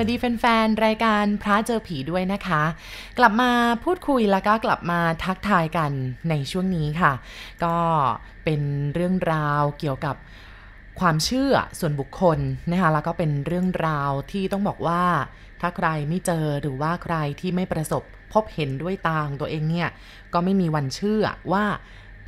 วัสดีแฟนๆ รายการพระเจอผีด้วยนะคะ กลับมาพูดคุยแล้วก็กลับมาทักทายกันในช่วงนี้ค่ะ ก็เป็นเรื่องราวเกี่ยวกับความเชื่อส่วนบุคคลนะคะแล้วก็เป็นเรื่องราวที่ต้องบอกว่า ถ้าใครไม่เจอหรือว่าใครที่ไม่ประสบพบเห็นด้วยตาของตัวเองเนี่ย ก็ไม่มีวันเชื่อว่า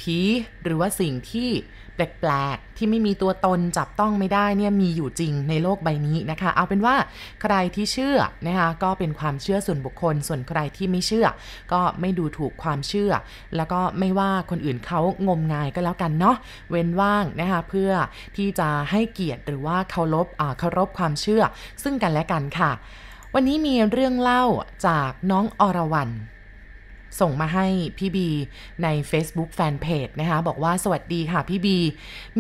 ผีหรือว่าสิ่งที่ แปลกๆ ที่ไม่มีตัวตนจับต้องไม่ได้เนี่ยมีอยู่จริงในโลกใบนี้นะคะ เอาเป็นว่าใครที่เชื่อนะคะก็เป็นความเชื่อส่วนบุคคล ส่วนใครที่ไม่เชื่อ ก็ไม่ดูถูกความเชื่อ แล้วก็ไม่ว่าคนอื่นเขางมงายก็แล้วกันเนาะเว้นว่างนะคะเพื่อที่จะให้เกียรติหรือว่าเคารพเคารพความเชื่อ ซึ่งกันและกันค่ะ วันนี้มีเรื่องเล่าจากน้องอรวรรณ ส่งมาให้พี่บีใน Facebook Fanpage นะคะบอกว่าสวัสดีค่ะพี่บี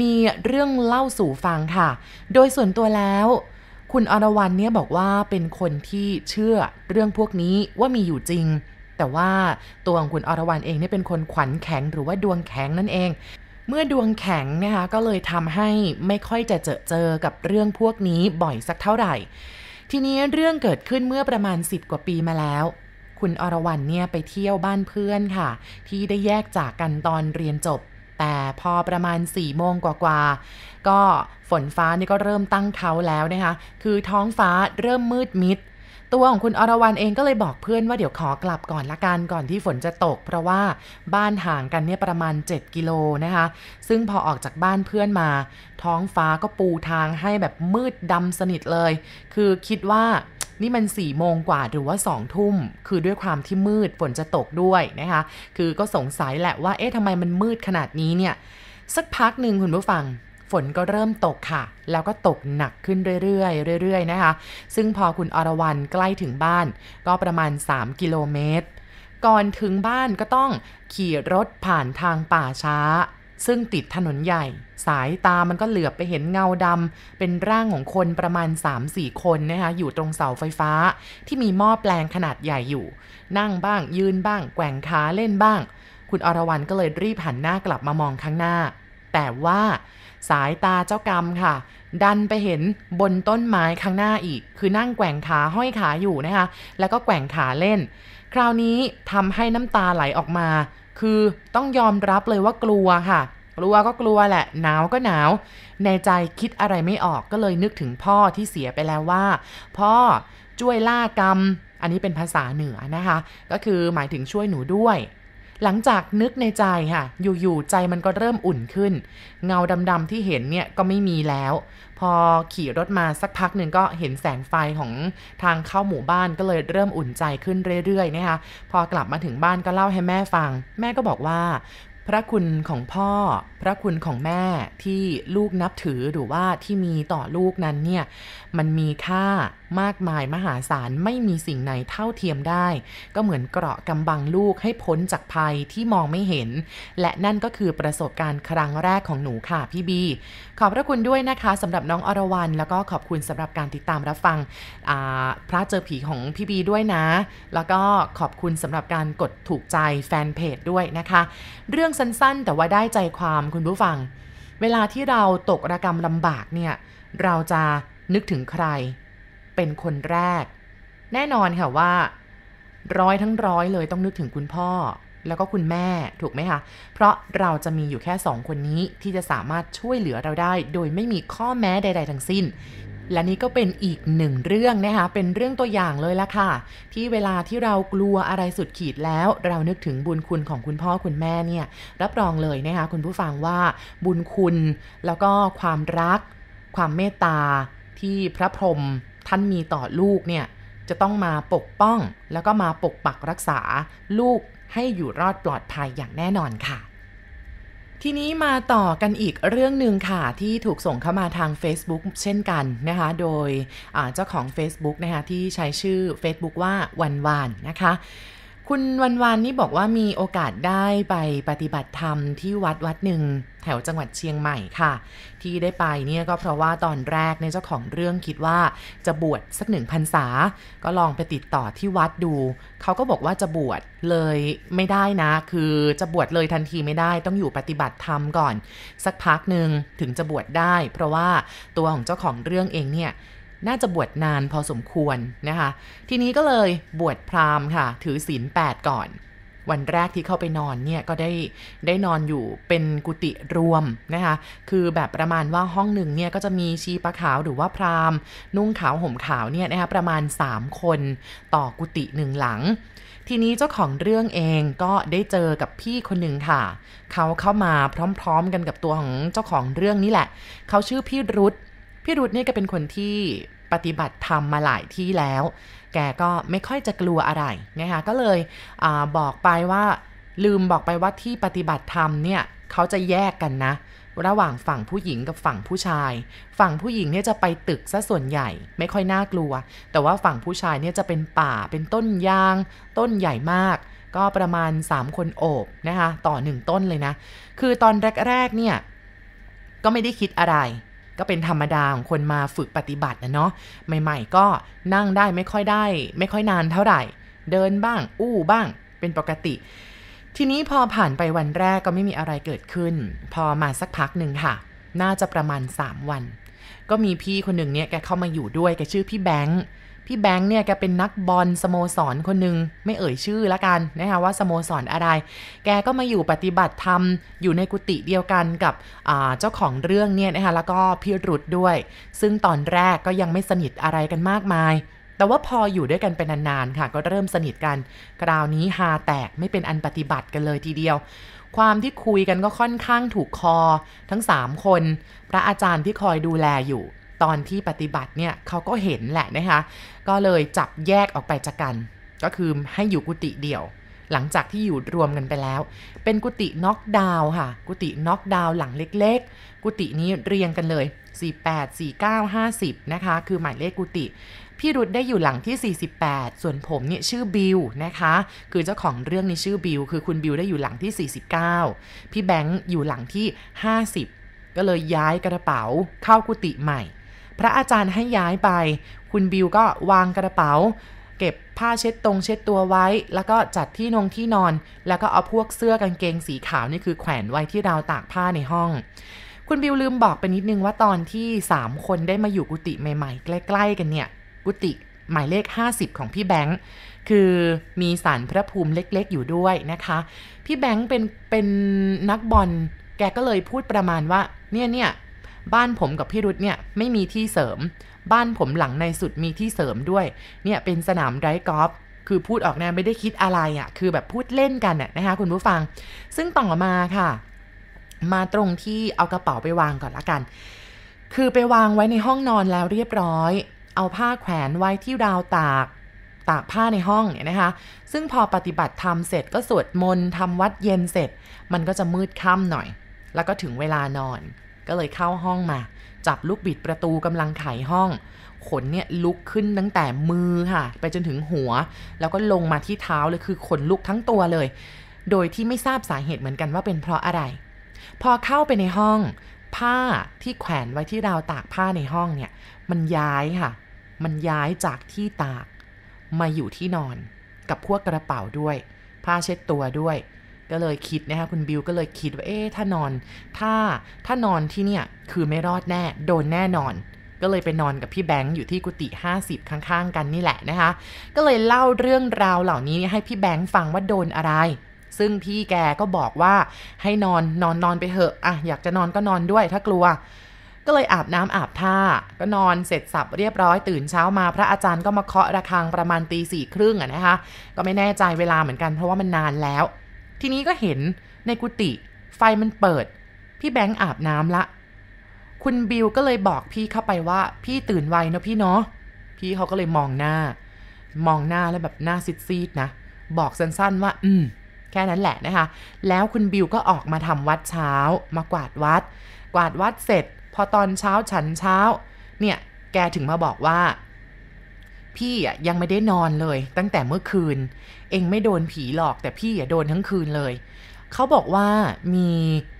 มีเรื่องเล่าสู่ฟังค่ะ โดยส่วนตัวแล้ว คุณอรวรรณเนี่ยบอกว่าเป็นคนที่เชื่อเรื่องพวกนี้ว่ามีอยู่จริง แต่ว่าตัวของคุณอรวรรณเองเนี่ยเป็นคนขวัญแข็งหรือว่าดวงแข็งนั่นเอง เมื่อดวงแข็งนะคะก็เลยทำให้ไม่ค่อยจะเจอเจอกับเรื่องพวกนี้บ่อยสักเท่าไหร่ ทีนี้เรื่องเกิดขึ้นเมื่อประมาณ 10 กว่าปีมาแล้ว คุณอรวรรณเนี่ยไปเที่ยวบ้านเพื่อนค่ะ ที่ได้แยกจากกันตอนเรียนจบ แต่พอประมาณ4ี่โมงกว่าๆก็ฝนฟ้านี่ก็เริ่มตั้งเขาแล้วนะคะ คือท้องฟ้าเริ่มมืดมิดตัวของคุณอรวรรณเองก็เลยบอกเพื่อนว่าเดี๋ยวขอกลับก่อนละกันก่อนที่ฝนจะตก เพราะว่าบ้านห่างกันเนี่ยประมาณ 7 กิโลนะคะ ซึ่งพอออกจากบ้านเพื่อนมา ท้องฟ้าก็ปูทางให้แบบมืดดำสนิทเลย คือคิดว่า นี่มัน4ี่โมงกว่าหรือว่า2องทุ่ม คือด้วยความที่มืดฝนจะตกด้วยนะคะ คือก็สงสัยแหละว่า เอ๊ะทำไมมันมืดขนาดนี้เนี่ย สักพักหนึ่งคุณผู้ฟังฝนก็เริ่มตกค่ะ แล้วก็ตกหนักขึ้นเรื่อยๆเรื่อยๆนะคะ ซึ่งพอคุณอรวรันใกล้ถึงบ้าน ก็ประมาณ 3 กิโลเมตร ก่อนถึงบ้านก็ต้องขี่รถผ่านทางป่าช้า ซึ่งติดถนนใหญ่ สายตามันก็เหลือบไปเห็นเงาดำเป็นร่างของคนประมาณ 3-4 คนนะคะอยู่ตรงเสาไฟฟ้า ที่มีหม้อแปลงขนาดใหญ่อยู่ นั่งบ้างยืนบ้าง แกว่งขาเล่นบ้าง คุณอรวรันก็เลยรีบหันหน้ากลับมามองข้างหน้า แต่ว่าสายตาเจ้ากรรมค่ะ ดันไปเห็นบนต้นไม้ข้างหน้าอีก คือนั่งแกว่งขาห้อยขาอยู่นะคะ แล้วก็แกว่งขาเล่น คราวนี้ทำให้น้ำตาไหลออกมา คือต้องยอมรับเลยว่ากลัวค่ะ กลัวก็กลัวแหละ หนาวก็หนาว ในใจคิดอะไรไม่ออกก็เลยนึกถึงพ่อที่เสียไปแล้วว่า พ่อช่วยล่ากรรม อันนี้เป็นภาษาเหนือนะคะ ก็คือหมายถึงช่วยหนูด้วย หลังจากนึกในใจค่ะ อยู่ๆใจมันก็เริ่มอุ่นขึ้น เงาดำๆที่เห็นเนี่ยก็ไม่มีแล้ว พอขี่รถมาสักพักหนึ่งก็เห็นแสงไฟของทางเข้าหมู่บ้านก็เลยเริ่มอุ่นใจขึ้นเรื่อยๆนะคะพอกลับมาถึงบ้านก็เล่าให้แม่ฟัง แม่ก็บอกว่า พระคุณของพ่อ พระคุณของแม่ที่ลูกนับถือหรือว่าที่มีต่อลูกนั้นเนี่ยมันมีค่ามากมายมหาศาลไม่มีสิ่งไหนเท่าเทียมได้ ก็เหมือนเกราะกำบังลูกให้พ้นจากภัยที่มองไม่เห็น และนั่นก็คือประสบการณ์ครั้งแรกของหนูค่ะพี่บี ขอบพระคุณด้วยนะคะสำหรับน้องอรวรันแล้วก็ขอบคุณสำหรับการติดตามรับฟังพระเจอผีของพี่บีด้วยนะ แล้วก็ขอบคุณสำหรับการกดถูกใจแฟนเพจด้วยนะคะ เรื่องสั้นๆ แต่ว่าได้ใจความคุณผู้ฟัง เวลาที่เราตกระกรรมลำบากเนี่ย เราจะนึกถึงใคร เป็นคนแรก แน่นอนค่ะว่า ร้อยทั้งร้อยเลยต้องนึกถึงคุณพ่อ แล้วก็คุณแม่ถูกไหมคะเพราะเราจะมีอยู่แค่สองคนนี้ที่จะสามารถช่วยเหลือเราได้ โดยไม่มีข้อแม้ใด ๆ ทั้งสิ้น และนี่ก็เป็นอีกหนึ่งเรื่องนะคะ เป็นเรื่องตัวอย่างเลยละค่ะ ที่เวลาที่เรากลัวอะไรสุดขีดแล้ว เรานึกถึงบุญคุณของคุณพ่อคุณแม่เนี่ย รับรองเลยนะคะคุณผู้ฟังว่าบุญคุณ แล้วก็ความรัก ความเมตตาที่พระพรหมท่านมีต่อลูกเนี่ยจะต้องมาปกป้อง แล้วก็มาปกปักรักษาลูกให้อยู่รอดปลอดภัยอย่างแน่นอนค่ะ ทีนี้มาต่อกันอีกเรื่องหนึ่งค่ะ ที่ถูกส่งเข้ามาทาง Facebook เช่นกันนะคะ โดยเจ้าของ Facebook นะคะที่ใช้ชื่อ Facebook ว่าวันวานนะคะ คุณวันวานนี่บอกว่ามีโอกาสได้ไปปฏิบัติธรรมที่วัดวัดหนึ่งแถวจังหวัดเชียงใหม่ค่ะ ที่ได้ไปเนี่ยก็เพราะว่าตอนแรกในเจ้าของเรื่องคิดว่าจะบวชสักหนึ่งพรรษา ก็ลองไปติดต่อที่วัดดู เขาก็บอกว่าจะบวชเลยไม่ได้นะ คือจะบวชเลยทันทีไม่ได้ต้องอยู่ปฏิบัติธรรมก่อน สักพักหนึ่งถึงจะบวชได้ เพราะว่าตัวของเจ้าของเรื่องเองเนี่ย น่าจะบวชนานพอสมควรนะคะ ทีนี้ก็เลยบวชพราหมณ์ค่ะ ถือศีล8ก่อน วันแรกที่เข้าไปนอนเนี่ยก็ได้ได้นอนอยู่เป็นกุฏิรวมนะคะ คือแบบประมาณว่าห้องหนึ่งเนี่ยก็จะมีชีปะขาวหรือว่าพราหมณ์ นุ่งขาวห่มขาวเนี่ยนะคะประมาณ 3 คนต่อกุฏิหนึ่งหลังทีนี้เจ้าของเรื่องเองก็ได้เจอกับพี่คนหนึ่งค่ะ เขาเข้ามาพร้อมๆกันกับตัวของเจ้าของเรื่องนี่แหละ เขาชื่อพี่รุธ พี่รุธนี่ก็เป็นคนที่ปฏิบัติธรรมมาหลายที่แล้ว แกก็ไม่ค่อยจะกลัวอะไรนะคะก็เลยอบอกไปว่าลืมบอกไปว่าที่ปฏิบัติธรรมเนี่ยเขาจะแยกกันนะ ระหว่างฝั่งผู้หญิงกับฝั่งผู้ชาย ฝั่งผู้หญิงเนี่ยจะไปตึกซะส่วนใหญ่ไม่ค่อยน่ากลัว แต่ว่าฝั่งผู้ชายเนี่ยจะเป็นป่าเป็นต้นยาง ต้นใหญ่มาก ก็ประมาณ 3 คนโอบนะคะต่อ 1 ต้นเลยนะ คือตอนแรกๆเนี่ยก็ไม่ได้คิดอะไร ก็เป็นธรรมดาของคนมาฝึกปฏิบัตินะเนาะใหม่ ๆ ก็นั่งได้ไม่ค่อยได้ ไม่ค่อยนานเท่าไหร่ เดินบ้าง อู้บ้าง เป็นปกติ ทีนี้พอผ่านไปวันแรกก็ไม่มีอะไรเกิดขึ้น พอมาสักพักหนึ่งค่ะ น่าจะประมาณ 3 วัน ก็มีพี่คนหนึ่งเนี่ยแกเข้ามาอยู่ด้วยแกชื่อพี่แบงค์พี่แบงค์เนี่ยแกเป็นนักบอลสโมสรคนหนึ่งไม่เอ่ยชื่อละกันนะคะว่าสโมสรอะไร แกก็มาอยู่ปฏิบัติธรรมอยู่ในกุฏิเดียวกันกับเจ้าของเรื่องเนี่ยนะคะแล้วก็พี่รุดด้วย ซึ่งตอนแรกก็ยังไม่สนิทอะไรกันมากมาย แต่ว่าพออยู่ด้วยกันเป็นนานๆค่ะ ก็เริ่มสนิทกัน คราวนี้ฮาแตกไม่เป็นอันปฏิบัติกันเลยทีเดียว ความที่คุยกันก็ค่อนข้างถูกคอ ทั้ง 3 คน พระอาจารย์ที่คอยดูแลอยู่ ตอนที่ปฏิบัติเนี่ยเขาก็เห็นแหละนะคะ ก็เลยจับแยกออกไปจากกัน ก็คือให้อยู่กุฏิเดี่ยว หลังจากที่อยู่รวมกันไปแล้ว เป็นกุฏิน็อกดาวค่ะ กุฏิน็อกดาวหลังเล็กๆ กุฏินี้เรียงกันเลย 48 49 50 นะคะ คือหมายเลขกุฏิพี่รุดได้อยู่หลังที่ 48 ส่วนผมเนี่ยชื่อบิลนะคะ คือเจ้าของเรื่องนี้ชื่อบิลคือคุณบิลได้อยู่หลังที่ 49 พี่แบงค์อยู่หลังที่ 50 ก็เลยย้ายกระเป๋าเข้ากุฏิใหม่ พระอาจารย์ให้ย้ายไป คุณบิวก็วางกระเป๋า เก็บผ้าเช็ดตรงเช็ดตัวไว้ แล้วก็จัดที่นงที่นอน แล้วก็เอาพวกเสื้อกางเกงสีขาวนี่คือแขวนไว้ที่ราวตากผ้าในห้อง คุณบิวลืมบอกไปนิดนึงว่าตอนที่ 3 คนได้มาอยู่กุฏิใหม่ๆ ใกล้ ๆ กันเนี่ย กุฏิหมายเลข 50 ของพี่แบงค์คือมีสารพระภูมิเล็กๆ อยู่ด้วยนะคะ พี่แบงค์เป็นเป็นนักบอลแกก็เลยพูดประมาณว่าเนี่ยเนี่ย บ้านผมกับพี่รุธเนี่ยไม่มีที่เสริม บ้านผมหลังในสุดมีที่เสริมด้วย เนี่ยเป็นสนามไดกอล์ฟคือพูดออกแนวไม่ได้คิดอะไรอะ่ะ คือแบบพูดเล่นกันอะนะคะคุณผู้ฟัง ซึ่งต่อมาค่ะ มาตรงที่เอากระเป๋าไปวางก่อนละกัน คือไปวางไว้ในห้องนอนแล้วเรียบร้อย เอาผ้าแขวนไว้ที่ราวตากตากผ้าในห้องเนี่ยนะคะ ซึ่งพอปฏิบัติธรรมเสร็จก็สวดมนต์ทำวัดเย็นเสร็จ มันก็จะมืดค่ำหน่อย แล้วก็ถึงเวลานอน ก็เลยเข้าห้องมา จับลูกบิดประตูกำลังไขห้อง ขนเนี่ยลุกขึ้นตั้งแต่มือค่ะ ไปจนถึงหัว แล้วก็ลงมาที่เท้าเลยคือขนลุกทั้งตัวเลย โดยที่ไม่ทราบสาเหตุเหมือนกันว่าเป็นเพราะอะไร พอเข้าไปในห้อง ผ้าที่แขวนไว้ที่ราวตากผ้าในห้องเนี่ย มันย้ายค่ะ มันย้ายจากที่ตาก มาอยู่ที่นอน กับพวกกระเป๋าด้วย ผ้าเช็ดตัวด้วย ก็เลยคิดนะคะคุณบิวก็เลยคิดว่าเอ๊ะถ้านอนถ้าถ้านอนที่เนี่ยคือไม่รอดแน่โดนแน่นอน ก็เลยไปนอนกับพี่แบงค์อยู่ที่กุฏิ50 ข้างๆ กันนี่แหละนะคะ ก็เลยเล่าเรื่องราวเหล่านี้ให้พี่แบงค์ฟังว่าโดนอะไรซึ่งพี่แกก็บอกว่าให้นอนนอนนอนไปเถอะอะอยากจะนอนก็นอนด้วยถ้ากลัว ก็เลยอาบน้ำอาบท่า ก็นอนเสร็จสับเรียบร้อยตื่นเช้ามาพระอาจารย์ก็มาเคาะระฆังประมาณตีสี่ครึ่งอะนะคะ ก็ไม่แน่ใจเวลาเหมือนกันเพราะว่ามันนานแล้ว ทีนี้ก็เห็นในกุฏิไฟมันเปิด พี่แบงค์อาบน้ำละ คุณบิวก็เลยบอกพี่เข้าไปว่า พี่ตื่นไวนะพี่เนาะพี่เขาก็เลยมองหน้า มองหน้าแล้วแบบหน้าซีดๆนะ บอกสั้นๆว่า อืม แค่นั้นแหละนะคะ แล้วคุณบิวก็ออกมาทำวัดเช้า มากวาดวัด กวาดวัดเสร็จ พอตอนเช้าฉันเช้า เนี่ย แกถึงมาบอกว่า พี่อะยังไม่ได้นอนเลย ตั้งแต่เมื่อคืน เองไม่โดนผีหลอกแต่พี่อะโดนทั้งคืนเลย เขาบอกว่ามี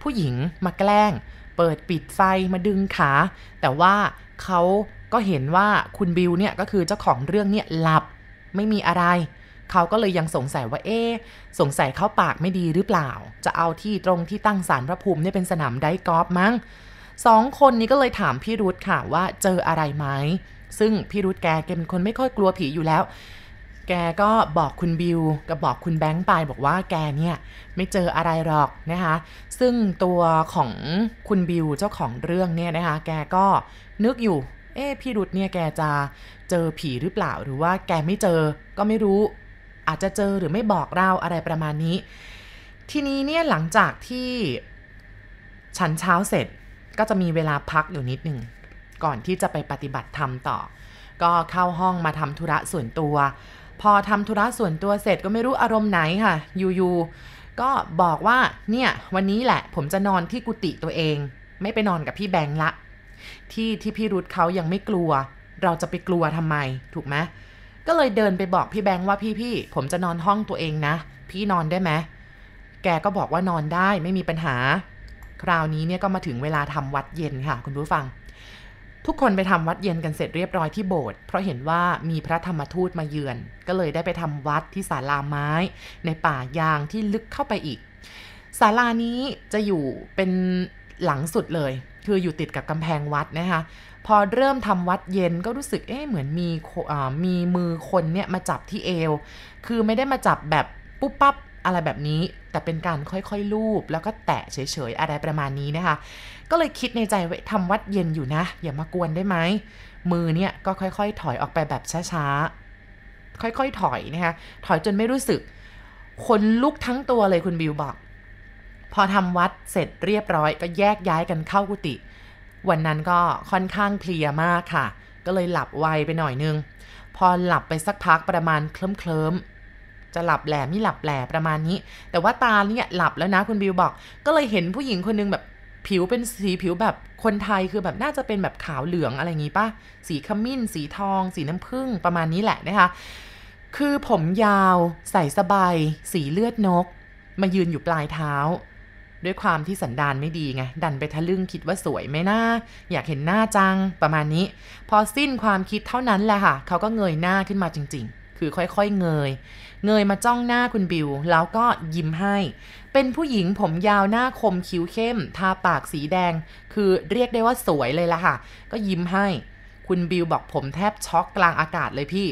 ผู้หญิงมาแกล้ง เปิดปิดไฟมาดึงขา แต่ว่าเขาก็เห็นว่าคุณบิวเนี่ยก็คือเจ้าของเรื่องเนี่ยหลับไม่มีอะไร เขาก็เลยยังสงสัยว่าเอ๊สงสัยเขาปากไม่ดีหรือเปล่า จะเอาที่ตรงที่ตั้งศาลพระภูมิเนี่ยเป็นสนามไดกอล์ฟมั้งสองคนนี้ก็เลยถามพี่รุธค่ะว่าเจออะไรไหม ซึ่งพี่รุธแกแกเป็นคนไม่ค่อยกลัวผีอยู่แล้ว แกก็บอกคุณบิวกับบอกคุณแบงค์ไปบอกว่าแกเนี่ยไม่เจออะไรหรอกนะคะซึ่งตัวของคุณบิวเจ้าของเรื่องเนี่ยนะคะแกก็นึกอยู่เอ๊พี่รุธเนี่ยแกจะเจอผีหรือเปล่าหรือว่าแกไม่เจอก็ไม่รู้ อาจจะเจอหรือไม่บอกเราอะไรประมาณนี้ ทีนี้เนี่ยหลังจากที่ฉันเช้าเสร็จก็จะมีเวลาพักอยู่นิดหนึ่ง ก่อนที่จะไปปฏิบัติธรรมต่อ ก็เข้าห้องมาทำธุระส่วนตัว พอทำธุระส่วนตัวเสร็จก็ไม่รู้อารมณ์ไหนค่ะอยู่ๆก็บอกว่าเนี่ยวันนี้แหละผมจะนอนที่กุฏิตัวเอง ไม่ไปนอนกับพี่แบงค์ละ ที่ที่พี่รุธเขายังไม่กลัว เราจะไปกลัวทำไมถูกไหมก็เลยเดินไปบอกพี่แบงค์ว่าพี่พี่ผมจะนอนห้องตัวเองนะ พี่นอนได้ไหมแกก็บอกว่านอนได้ไม่มีปัญหา คราวนี้เนี่ยก็มาถึงเวลาทำวัดเย็นค่ะ คุณผู้ฟัง ทุกคนไปทำวัดเย็นกันเสร็จเรียบร้อยที่โบสถ์เพราะเห็นว่ามีพระธรรมทูตมาเยือน ก็เลยได้ไปทำวัดที่ศาลาไม้ ในป่ายางที่ลึกเข้าไปอีกศาลานี้จะอยู่เป็นหลังสุดเลย คืออยู่ติดกับกำแพงวัดนะคะพอเริ่มทำวัดเย็นก็รู้สึกเอ๊ะเหมือนมีมีมือคนเนี่ยมาจับที่เอว คือไม่ได้มาจับแบบปุ๊บปั๊บ อะไรแบบนี้แต่เป็นการค่อยๆลูบแล้วก็แตะเฉยๆอะไรประมาณนี้นะคะ ก็เลยคิดในใจไว่าทำวัดเย็นอยู่นะ อย่ามากวนได้ไหมมือเนี่ยก็ค่อยๆ ถอยออกไปแบบช้าๆ ค่อยๆ ถอยนะคะถอยจนไม่รู้สึกคนลุกทั้งตัวเลยคุณบิวบอก พอทำวัดเสร็จเรียบร้อยก็แยกย้ายกันเข้ากุฏิวันนั้นก็ค่อนข้างเพลียมากค่ะ ก็เลยหลับไวไปหน่อยนึง พอหลับไปสักพักประมาณเคลิ้มเคลิม จะหลับแหลไม่หลับแหลประมาณนี้ แต่ว่าตาเนี่ยหลับแล้วนะคุณบิวบอก ก็เลยเห็นผู้หญิงคนนึงแบบผิวเป็นสีผิวแบบคนไทยคือแบบน่าจะเป็นแบบขาวเหลืองอะไรอย่างงี้ป่ะ สีขมิ้น สีทอง สีน้ำผึ้งประมาณนี้แหละนะคะ คือผมยาวใส่สบาย สีเลือดนก มายืนอยู่ปลายเท้า ด้วยความที่สันดานไม่ดีไง ดันไปทะลึ่งคิดว่าสวยไหมนะ่า อยากเห็นหน้าจังประมาณนี้ พอสิ้นความคิดเท่านั้นแหละค่ะ เขาก็เงยหน้าขึ้นมาจริง ๆ คือค่อยๆเงย เงยมาจ้องหน้าคุณบิว แล้วก็ยิ้มให้ เป็นผู้หญิงผมยาวหน้าคมคิ้วเข้ม ทาปากสีแดง คือเรียกได้ว่าสวยเลยละค่ะ ก็ยิ้มให้ คุณบิวบอกผมแทบช็อกกลางอากาศเลยพี่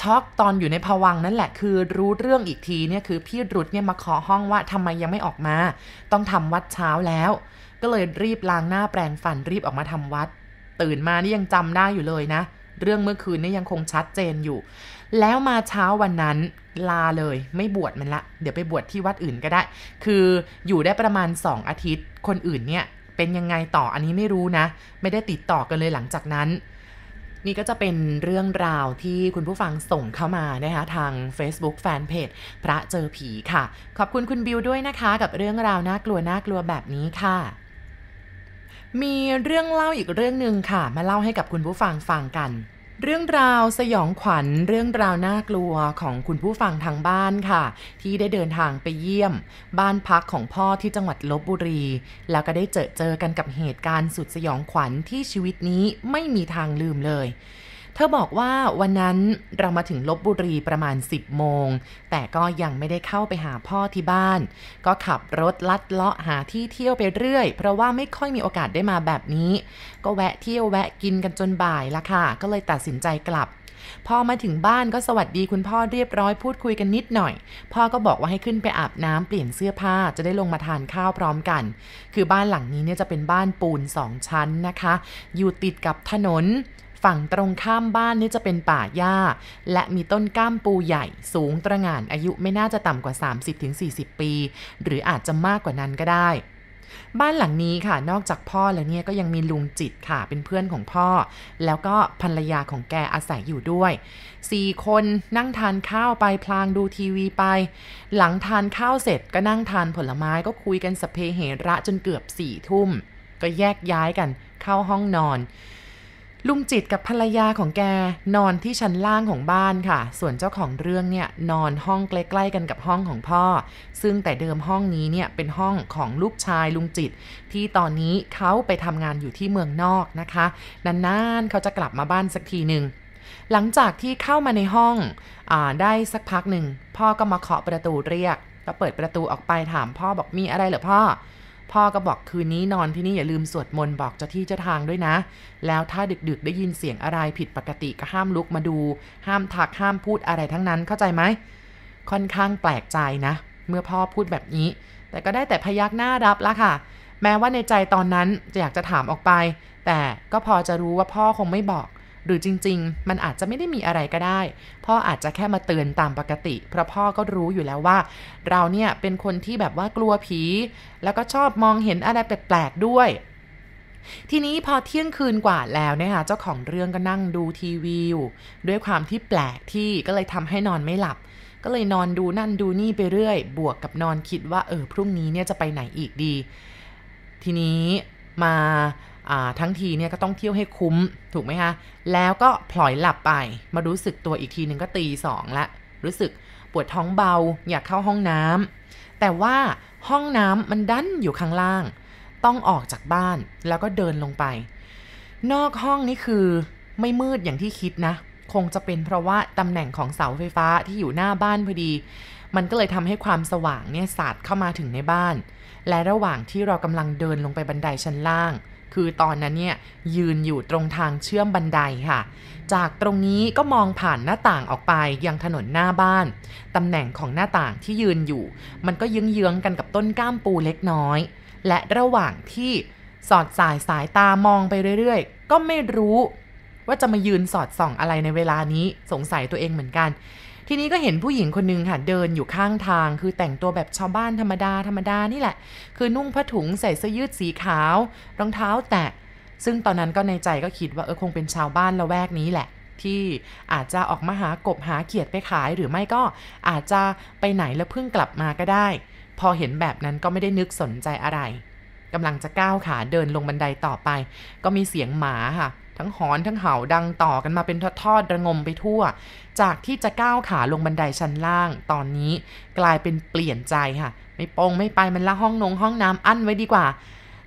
ช็อกตอนอยู่ในภวังนั่นแหละ คือรู้เรื่องอีกทีเนี่ยคือพี่รุดเนี่ยมาขอห้องว่าทำไมยังไม่ออกมา ต้องทำวัดเช้าแล้ว ก็เลยรีบล้างหน้าแปรงฟันรีบออกมาทำวัด ตื่นมานี่ยังจำได้อยู่เลยนะเรื่องเมื่อคืนนี่ยังคงชัดเจนอยู่ แล้วมาเช้าวันนั้นลาเลยไม่บวชมันละ เดี๋ยวไปบวชที่วัดอื่นก็ได้ คืออยู่ได้ประมาณ 2 อาทิตย์ คนอื่นเนี่ยเป็นยังไงต่ออันนี้ไม่รู้นะ ไม่ได้ติดต่อกันเลยหลังจากนั้น นี่ก็จะเป็นเรื่องราวที่คุณผู้ฟังส่งเข้ามานะคะทาง Facebook Fanpage พระเจอผีค่ะ ขอบคุณคุณบิวด้วยนะคะ กับเรื่องราวน่ากลัวน่ากลัวแบบนี้ค่ะมีเรื่องเล่าอีกเรื่องหนึ่งค่ะ มาเล่าให้กับคุณผู้ฟังฟังกัน เรื่องราวสยองขวัญเรื่องราวน่ากลัวของคุณผู้ฟังทางบ้านค่ะ ที่ได้เดินทางไปเยี่ยม บ้านพักของพ่อที่จังหวัดลบบุรี แล้วก็ได้เจอเจอกันกับเหตุการณ์สุดสยองขวัญที่ชีวิตนี้ไม่มีทางลืมเลย เธอบอกว่าวันนั้นเรามาถึงลบบุรีประมาณ 10 โมง แต่ก็ยังไม่ได้เข้าไปหาพ่อที่บ้าน ก็ขับรถลัดเลาะหาที่เที่ยวไปเรื่อย เพราะว่าไม่ค่อยมีโอกาสได้มาแบบนี้ ก็แวะเที่ยวแวะกินกันจนบ่ายละค่ะ ก็เลยตัดสินใจกลับพอมาถึงบ้านก็สวัสดีคุณพ่อเรียบร้อยพูดคุยกันนิดหน่อย พ่อก็บอกว่าให้ขึ้นไปอาบน้ำเปลี่ยนเสื้อผ้าจะได้ลงมาทานข้าวพร้อมกัน คือบ้านหลังนี้เนี่ยจะเป็นบ้านปูนสองชั้นนะคะ อยู่ติดกับถนน ฝั่งตรงข้ามบ้านนี่จะเป็นป่าหญ้า และมีต้นก้ามปูใหญ่ สูงตระหง่านอายุไม่น่าจะต่ำกว่า 30-40 ปี หรืออาจจะมากกว่านั้นก็ได้ บ้านหลังนี้ค่ะ นอกจากพ่อแล้วเนี่ยก็ยังมีลุงจิตค่ะเป็นเพื่อนของพ่อ แล้วก็ภรรยาของแกอาศัยอยู่ด้วยสี่คนนั่งทานข้าวไปพลางดูทีวีไป หลังทานข้าวเสร็จก็นั่งทานผลไม้ก็คุยกันสเพเหระจนเกือบสี่ทุ่มก็แยกย้ายกันเข้าห้องนอน ลุงจิตกับภรรยาของแกนอนที่ชั้นล่างของบ้านค่ะ ส่วนเจ้าของเรื่องเนี่ยนอนห้องใกล้ๆกันกับห้องของพ่อ ซึ่งแต่เดิมห้องนี้เนี่ยเป็นห้องของลูกชายลุงจิต ที่ตอนนี้เขาไปทำงานอยู่ที่เมืองนอกนะคะ นานๆเขาจะกลับมาบ้านสักทีหนึ่งหลังจากที่เข้ามาในห้องอได้สักพักหนึ่งพ่อก็มาเคาะประตูเรียกก็เปิดประตูออกไปถามพ่อบอกมีอะไรเหรอพ่อ พ่อก็บอกคืนนี้นอนที่นี่อย่าลืมสวดมนต์บอกเจ้าที่เจ้าทางด้วยนะ แล้วถ้าดึกๆ ได้ยินเสียงอะไรผิดปกติก็ห้ามลุกมาดู ห้ามทักห้ามพูดอะไรทั้งนั้นเข้าใจไหม ค่อนข้างแปลกใจนะ เมื่อพ่อพูดแบบนี้ แต่ก็ได้แต่พยักหน้ารับละค่ะ แม้ว่าในใจตอนนั้นจะอยากจะถามออกไป แต่ก็พอจะรู้ว่าพ่อคงไม่บอก หรือจริง ๆ มันอาจจะไม่ได้มีอะไรก็ได้ พ่ออาจจะแค่มาเตือนตามปกติ เพราะพ่อก็รู้อยู่แล้วว่า เราเนี่ยเป็นคนที่แบบว่ากลัวผี แล้วก็ชอบมองเห็นอะไรแปลกๆด้วยทีนี้พอเที่ยงคืนกว่าแล้วนะคะเจ้าของเรื่องก็นั่งดูทีวีอยู่ด้วยความที่แปลกที่ก็เลยทำให้นอนไม่หลับ ก็เลยนอนดูนั่นดูนี่ไปเรื่อย บวกกับนอนคิดว่าเออพรุ่งนี้เนี่ยจะไปไหนอีกดี ทีนี้มา ทั้งทีเนี่ยก็ต้องเที่ยวให้คุ้มถูกไหมคะแล้วก็พลอยหลับไปมารู้สึกตัวอีกทีหนึ่งก็ตีสองละรู้สึกปวดท้องเบาอยากเข้าห้องน้ำแต่ว่าห้องน้ำมันดันอยู่ข้างล่าง ต้องออกจากบ้านแล้วก็เดินลงไป นอกห้องนี่คือไม่มืดอย่างที่คิดนะ คงจะเป็นเพราะว่าตำแหน่งของเสาไฟฟ้าที่อยู่หน้าบ้านพอดี มันก็เลยทำให้ความสว่างเนี่ยสาดเข้ามาถึงในบ้าน และระหว่างที่เรากำลังเดินลงไปบันไดชั้นล่าง คือตอนนั้นเนี่ยยืนอยู่ตรงทางเชื่อมบันไดค่ะ จากตรงนี้ก็มองผ่านหน้าต่างออกไปยังถนนหน้าบ้าน ตำแหน่งของหน้าต่างที่ยืนอยู่ มันก็เยื้องๆกันกับต้นก้ามปูเล็กน้อย และระหว่างที่สอดสายสายตามองไปเรื่อยๆ ก็ไม่รู้ว่าจะมายืนสอดส่องอะไรในเวลานี้สงสัยตัวเองเหมือนกัน ทีนี้ก็เห็นผู้หญิงคนนึงค่ะเดินอยู่ข้างทาง คือแต่งตัวแบบชาวบ้านธรรมดาธรรมดานี่แหละ คือนุ่งผ้าถุงใส่เสื้อยืดสีขาว รองเท้าแตะ ซึ่งตอนนั้นก็ในใจก็คิดว่าเออคงเป็นชาวบ้านละแวกนี้แหละที่อาจจะออกมาหากบหาเขียดไปขายหรือไม่ก็อาจจะไปไหนแล้วเพิ่งกลับมาก็ได้ พอเห็นแบบนั้นก็ไม่ได้นึกสนใจอะไรกำลังจะก้าวขาเดินลงบันไดต่อไป ก็มีเสียงหมาค่ะ ทั้งหอนทั้งเห่าดังต่อกันมาเป็นทอดๆระงมไปทั่ว จากที่จะก้าวขาลงบันไดชั้นล่าง ตอนนี้กลายเป็นเปลี่ยนใจค่ะ ไม่ปงไม่ไปมันละห้องนงห้องน้ำอั้นไว้ดีกว่า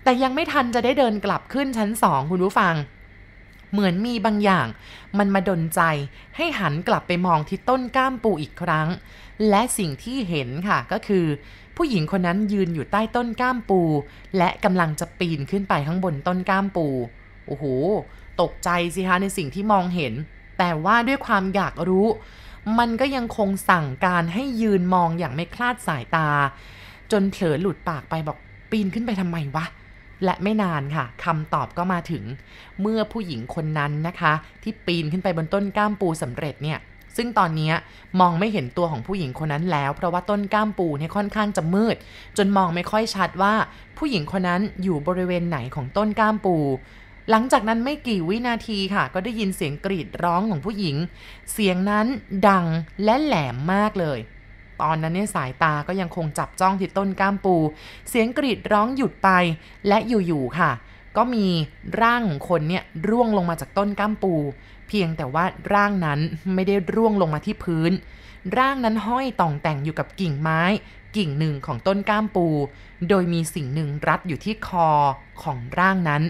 แต่ยังไม่ทันจะได้เดินกลับขึ้นชั้นสองคุณผู้ฟัง เหมือนมีบางอย่าง มันมาดนใจให้หันกลับไปมองที่ต้นก้ามปูอีกครั้ง และสิ่งที่เห็นค่ะก็คือผู้หญิงคนนั้นยืนอยู่ใต้ต้นก้ามปู และกำลังจะปีนขึ้นไปข้างบนต้นก้ามปู โอ้โห ตกใจสิคะในสิ่งที่มองเห็น แต่ว่าด้วยความอยากรู้ มันก็ยังคงสั่งการให้ยืนมองอย่างไม่คลาดสายตา จนเผลอหลุดปากไปบอกปีนขึ้นไปทำไมวะและไม่นานค่ะคำตอบก็มาถึง เมื่อผู้หญิงคนนั้นนะคะ ที่ปีนขึ้นไปบนต้นก้ามปูสำเร็จเนี่ย ซึ่งตอนนี้มองไม่เห็นตัวของผู้หญิงคนนั้นแล้ว เพราะว่าต้นก้ามปูเนี่ยค่อนข้างจะมืด จนมองไม่ค่อยชัดว่า ผู้หญิงคนนั้นอยู่บริเวณไหนของต้นก้ามปู หลังจากนั้นไม่กี่วินาทีค่ะ ก็ได้ยินเสียงกรีดร้องของผู้หญิง เสียงนั้นดังและแหลมมากเลย ตอนนั้นเนี่ยสายตาก็ยังคงจับจ้องที่ต้นก้ามปู เสียงกรีดร้องหยุดไปและอยู่ๆค่ะ ก็มีร่างของคนเนี่ยร่วงลงมาจากต้นก้ามปู เพียงแต่ว่าร่างนั้นไม่ได้ร่วงลงมาที่พื้น ร่างนั้นห้อยต่องแต่งอยู่กับกิ่งไม้กิ่งหนึ่งของต้นก้ามปู โดยมีสิ่งหนึ่งรัดอยู่ที่คอของร่างนั้น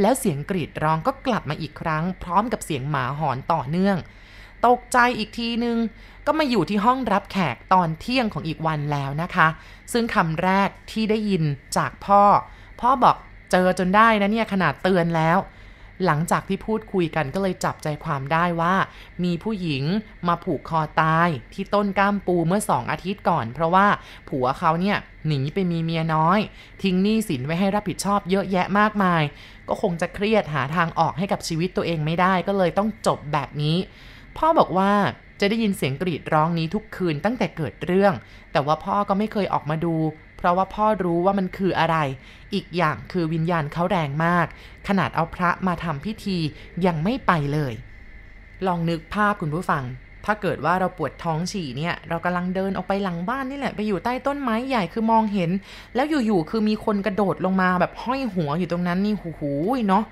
แล้วเสียงกรีดร้องก็กลับมาอีกครั้ง พร้อมกับเสียงหมาหอนต่อเนื่อง ตกใจอีกทีนึง ก็มาอยู่ที่ห้องรับแขกตอนเที่ยงของอีกวันแล้วนะคะ ซึ่งคำแรกที่ได้ยินจากพ่อ พ่อบอกเจอจนได้นะเนี่ยขนาดเตือนแล้ว หลังจากที่พูดคุยกันก็เลยจับใจความได้ว่า มีผู้หญิงมาผูกคอตายที่ต้นก้ามปูเมื่อสองอาทิตย์ก่อน เพราะว่าผัวเขาเนี่ยหนีไปมีเมียน้อย ทิ้งหนี้สินไว้ให้รับผิดชอบเยอะแยะมากมาย ก็คงจะเครียดหาทางออกให้กับชีวิตตัวเองไม่ได้ก็เลยต้องจบแบบนี้ พ่อบอกว่าจะได้ยินเสียงกรีดร้องนี้ทุกคืนตั้งแต่เกิดเรื่อง แต่ว่าพ่อก็ไม่เคยออกมาดู เพราะว่าพ่อรู้ว่ามันคืออะไร อีกอย่างคือวิญญาณเขาแรงมาก ขนาดเอาพระมาทำพิธียังไม่ไปเลย ลองนึกภาพคุณผู้ฟัง ถ้าเกิดว่าเราปวดท้องฉี่เนี่ย เรากำลังเดินออกไปหลังบ้านนี่แหละ ไปอยู่ใต้ต้นไม้ใหญ่คือมองเห็น แล้วอยู่ๆคือมีคนกระโดดลงมาแบบห้อยหัวอยู่ตรงนั้นนี่หูหูเนาะ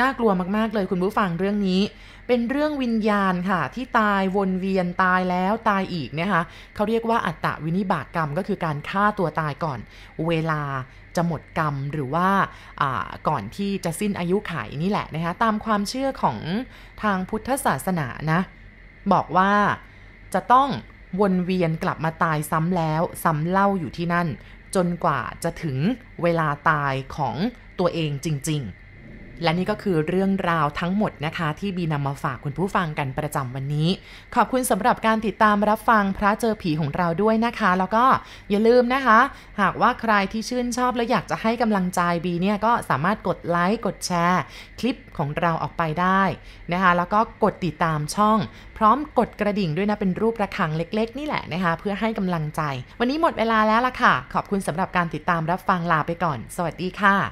น่ากลัวมากๆเลยคุณผู้ฟังเรื่องนี้ เป็นเรื่องวิญญาณค่ะ ที่ตายวนเวียนตายแล้วตายอีกนะคะเขาเรียกว่าอัตตวินิบาตกรรมก็คือการฆ่าตัวตายก่อน เวลาจะหมดกรรมหรือว่าก่อนที่จะสิ้นอายุขยนี่แหละนะคะตามความเชื่อของทางพุทธศาสนานะบอกว่าจะต้องวนเวียนกลับมาตายซ้ำแล้ว ซ้ำเล่าอยู่ที่นั่น จนกว่าจะถึงเวลาตายของตัวเองจริง ๆ และนี่ก็คือเรื่องราวทั้งหมดนะคะ ที่บีนำมาฝากคุณผู้ฟังกันประจำวันนี้ ขอบคุณสำหรับการติดตามรับฟังพระเจอผีของเราด้วยนะคะ แล้วก็อย่าลืมนะคะ หากว่าใครที่ชื่นชอบและอยากจะให้กำลังใจบีเนี่ยก็สามารถกดไลค์กดแชร์ คลิปของเราออกไปได้นะคะ แล้วก็กดติดตามช่อง พร้อมกดกระดิ่งด้วยนะเป็นรูประฆังเล็ก ๆ นี่แหละนะคะ เพื่อให้กำลังใจ วันนี้หมดเวลาแล้วล่ะค่ะ ขอบคุณสำหรับการติดตามรับฟังลาไปก่อน สวัสดีค่ะ